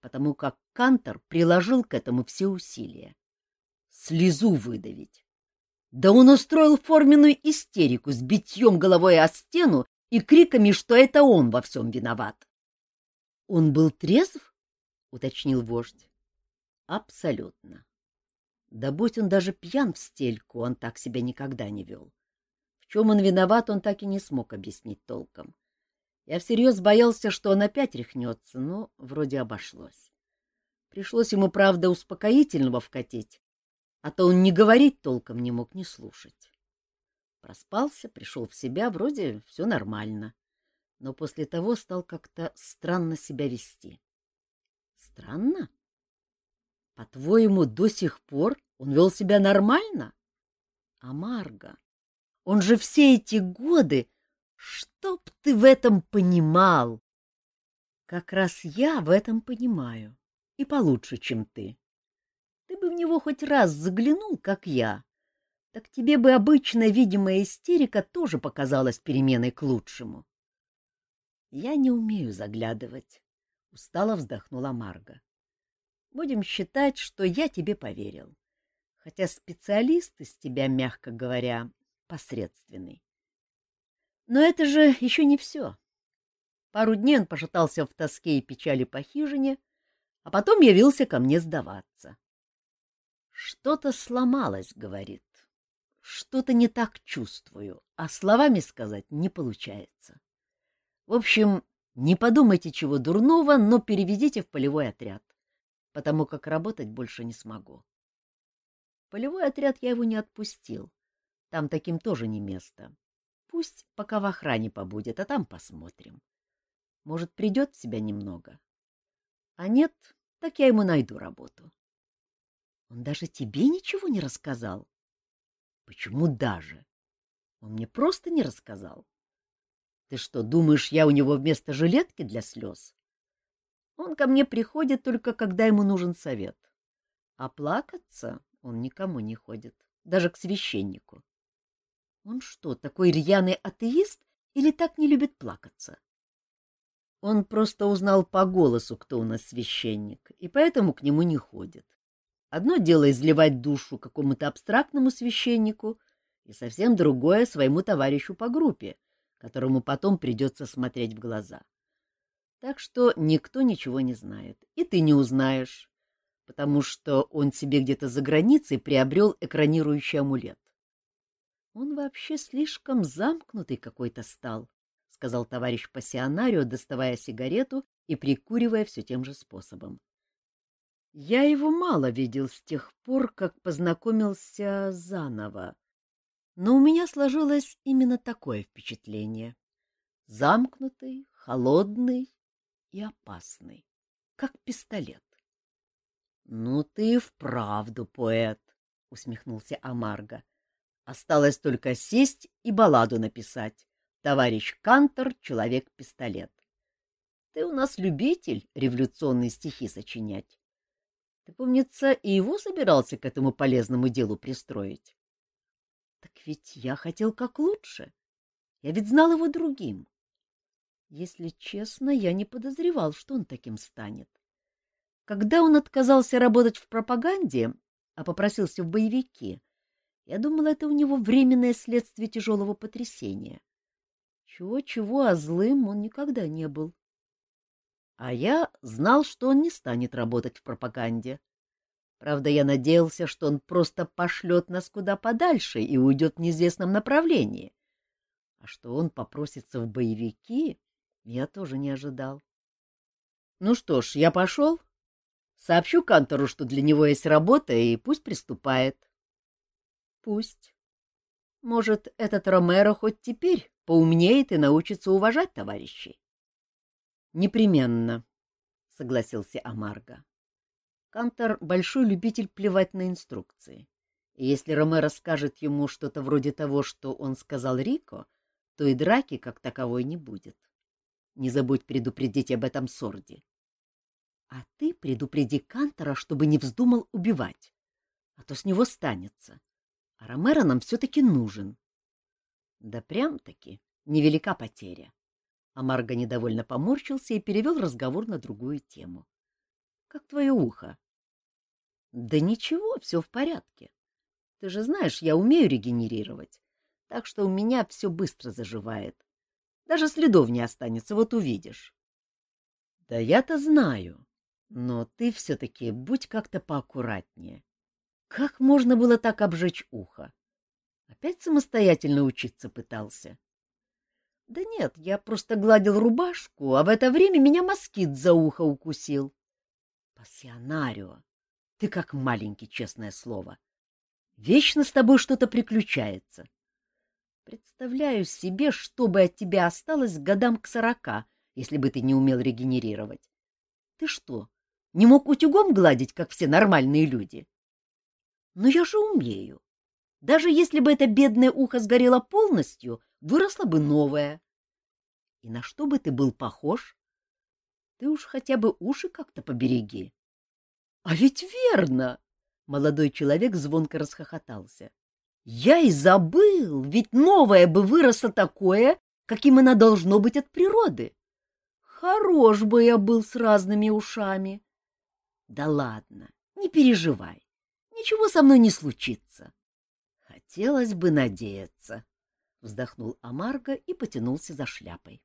потому как Кантор приложил к этому все усилия. Слезу выдавить. Да он устроил форменную истерику с битьем головой о стену и криками, что это он во всем виноват. — Он был трезв? — уточнил вождь. — Абсолютно. Да будь он даже пьян в стельку, он так себя никогда не вел. В чем он виноват, он так и не смог объяснить толком. Я всерьез боялся, что он опять рехнется, но вроде обошлось. Пришлось ему, правда, успокоительного вкатить, а то он не говорить толком не мог, не слушать. Проспался, пришел в себя, вроде все нормально, но после того стал как-то странно себя вести. Странно? По-твоему, до сих пор он вел себя нормально? А Марга, он же все эти годы Чтоб ты в этом понимал! Как раз я в этом понимаю, и получше, чем ты. Ты бы в него хоть раз заглянул, как я, так тебе бы обычная видимая истерика тоже показалась переменой к лучшему. Я не умею заглядывать, — устало вздохнула Марга. Будем считать, что я тебе поверил, хотя специалист из тебя, мягко говоря, посредственный. Но это же еще не все. Пару дней он пошатался в тоске и печали по хижине, а потом явился ко мне сдаваться. Что-то сломалось, говорит. Что-то не так чувствую, а словами сказать не получается. В общем, не подумайте чего дурного, но переведите в полевой отряд, потому как работать больше не смогу. полевой отряд я его не отпустил. Там таким тоже не место. Пусть пока в охране побудет, а там посмотрим. Может, придет в себя немного. А нет, так я ему найду работу. Он даже тебе ничего не рассказал? Почему даже? Он мне просто не рассказал. Ты что, думаешь, я у него вместо жилетки для слез? Он ко мне приходит только, когда ему нужен совет. А плакаться он никому не ходит, даже к священнику. Он что, такой рьяный атеист или так не любит плакаться? Он просто узнал по голосу, кто у нас священник, и поэтому к нему не ходит. Одно дело изливать душу какому-то абстрактному священнику, и совсем другое своему товарищу по группе, которому потом придется смотреть в глаза. Так что никто ничего не знает, и ты не узнаешь, потому что он себе где-то за границей приобрел экранирующий амулет. Он вообще слишком замкнутый какой-то стал, — сказал товарищ пассионарио, доставая сигарету и прикуривая все тем же способом. Я его мало видел с тех пор, как познакомился заново, но у меня сложилось именно такое впечатление. Замкнутый, холодный и опасный, как пистолет. — Ну ты и вправду поэт, — усмехнулся Амарго. — Осталось только сесть и балладу написать. Товарищ Кантор — человек-пистолет. Ты у нас любитель революционные стихи сочинять. Ты, помнится, и его собирался к этому полезному делу пристроить. Так ведь я хотел как лучше. Я ведь знал его другим. Если честно, я не подозревал, что он таким станет. Когда он отказался работать в пропаганде, а попросился в боевики, я думал, это у него временное следствие тяжелого потрясения. Чего-чего, а злым он никогда не был. А я знал, что он не станет работать в пропаганде. Правда, я надеялся, что он просто пошлет нас куда подальше и уйдет в неизвестном направлении. А что он попросится в боевики, я тоже не ожидал. Ну что ж, я пошел. Сообщу Кантору, что для него есть работа, и пусть приступает. Пусть. Может, этот Ромеро хоть теперь поумнеет и научится уважать товарищей. Непременно, согласился Амарго. Кантор — большой любитель плевать на инструкции. И если Ромеро скажет ему что-то вроде того, что он сказал Рико, то и драки как таковой не будет. Не забудь предупредить об этом Сорди. А ты предупреди Кантора, чтобы не вздумал убивать, а то с него станется. А Ромеро нам все-таки нужен. Да прям-таки невелика потеря. А Марго недовольно поморщился и перевел разговор на другую тему. — Как твое ухо? — Да ничего, все в порядке. Ты же знаешь, я умею регенерировать, так что у меня все быстро заживает. Даже следов не останется, вот увидишь. — Да я-то знаю, но ты все-таки будь как-то поаккуратнее. Как можно было так обжечь ухо? Опять самостоятельно учиться пытался. — да нет, я просто гладил рубашку, а в это время меня москит за ухо укусил. Пассионарио, ты как маленький, честное слово. Вечно с тобой что-то приключается. Представляю себе, что бы от тебя осталось годам к сорока, если бы ты не умел регенерировать. Ты что, не мог утюгом гладить, как все нормальные люди? Но я же умею. Даже если бы это бедное ухо сгорело полностью, выросло бы новое. И на что бы ты был похож? Ты уж хотя бы уши как-то побереги. — А ведь верно! — молодой человек звонко расхохотался. — Я и забыл, ведь новое бы выросло такое, каким оно должно быть от природы. Хорош бы я был с разными ушами. Да ладно, не переживай, ничего со мной не случится. Хотелось бы надеяться, — вздохнул Амарго и потянулся за шляпой.